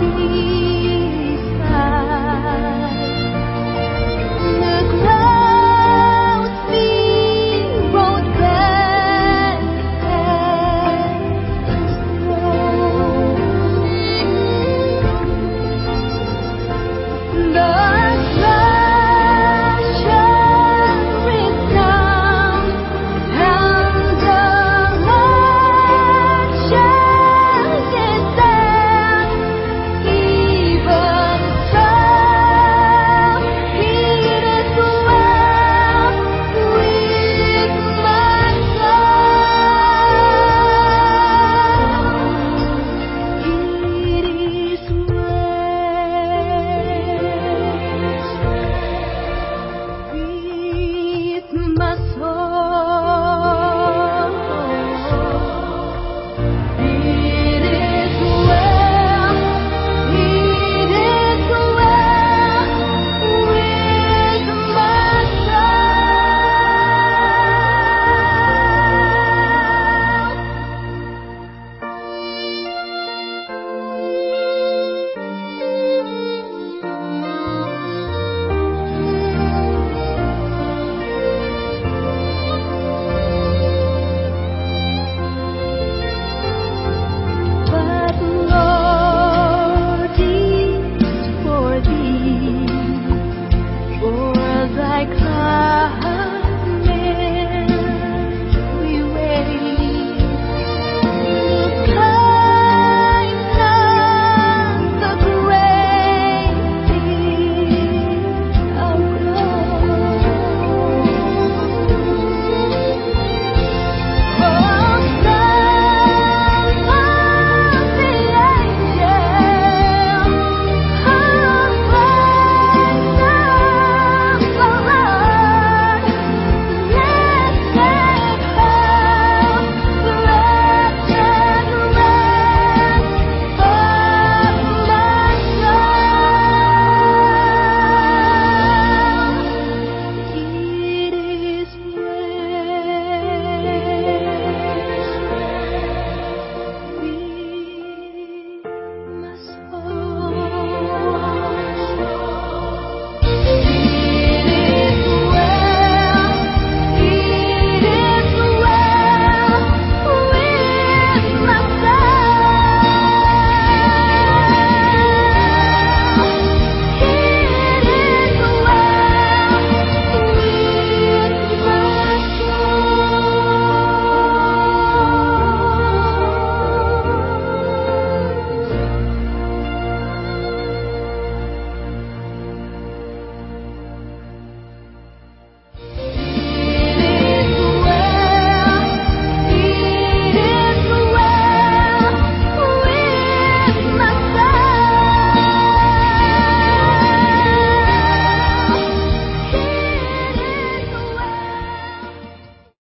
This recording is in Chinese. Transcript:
地